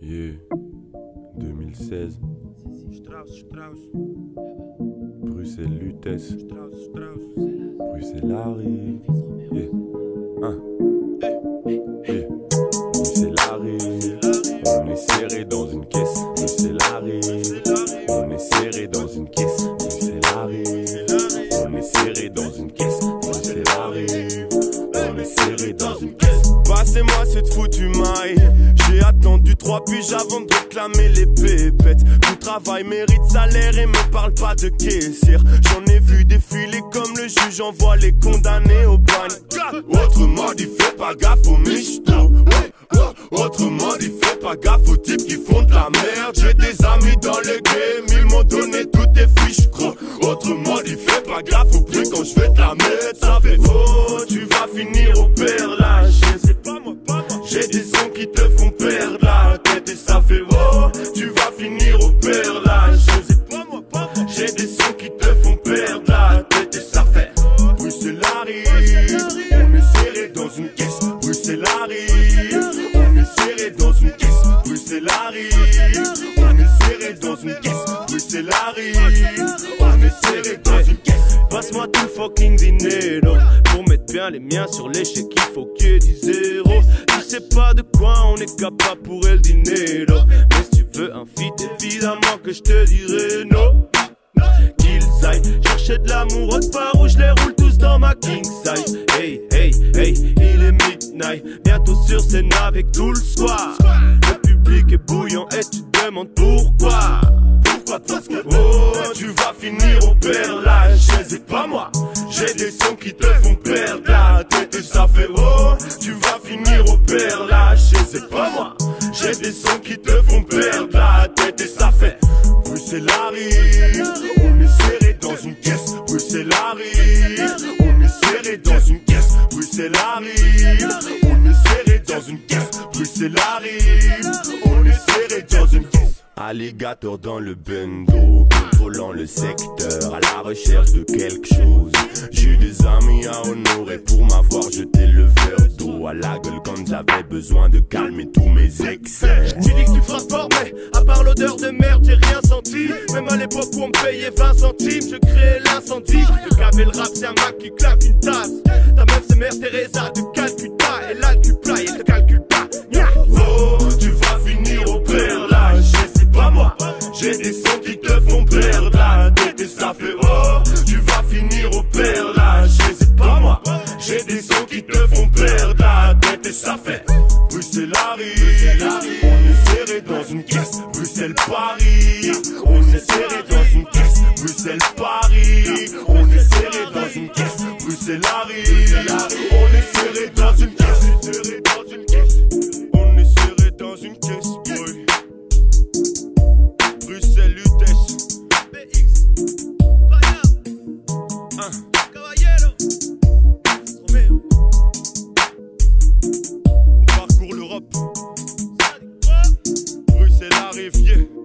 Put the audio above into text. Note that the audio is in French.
Yeah. 2016. Strauss, Strauss. Bruxelles Lutèce. Strauss, Strauss. Bruxelles Harry. Yeah. Hein. 1. Passez-moi cette foutue maille. J'ai attendu trois piges avant de réclamer les pépettes. Tout travail mérite salaire et me parle pas de caissière. J'en ai vu défiler comme le juge envoie les condamnés au bagne. Autrement dit, fais pas gaffe aux michtos. Autrement dit, fais pas gaffe aux types qui font de la merde. J'ai des amis dans le game, ils m'ont donné toutes tes fiches, gros. Autrement dit, fais pas gaffe au prix quand je fais de la merde. Fucking dinero. Pour mettre bien les miens sur l'échec il faut qu'il y ait du zéro. Tu sais pas de quoi on est capable pour el dinero. Mais si tu veux un feat évidemment que je te dirai non qu'ils aillent chercher de l'amour autre part où je les roule tous dans ma king size. Hey, hey, hey, il est midnight, bientôt sur scène avec tout le squad. Le public est bouillant et tu demandes pourquoi. Pourquoi? Oh, tu vas finir au père la tête et ça fait oh, tu vas finir au père c'est pas moi. J'ai des sons qui te font perdre la tête et ça fait Bruxelles arrive, on est serré dans une caisse. Bruxelles arrive, on est serré dans une caisse. Bruxelles arrive, on est serré dans une caisse. Bruxelles arrive, on est serré dans une caisse. Alligator dans le bendo, contrôlant le secteur, à la recherche de quelque chose. J'ai des amis à honorer pour m'avoir jeté le verre d'eau à la gueule quand j'avais besoin de calmer tous mes excès. Tu dis que tu feras fort, mais à part l'odeur de merde, j'ai rien senti. Même à l'époque où on me payait 20 centimes, je créais l'incendie. Le et le rap, c'est un Mac qui claque une tasse. Ta meuf, c'est Mère Teresa de Calcutta. Elle a cul plat et elle te calcule perdre la tête et ça fait Bruxelles arrive, on est serré dans une caisse. Bruxelles Paris, on est serré dans une caisse. Bruxelles Paris, on est serré dans une caisse. Bruxelles arrive, on est. Serré dans une caisse. On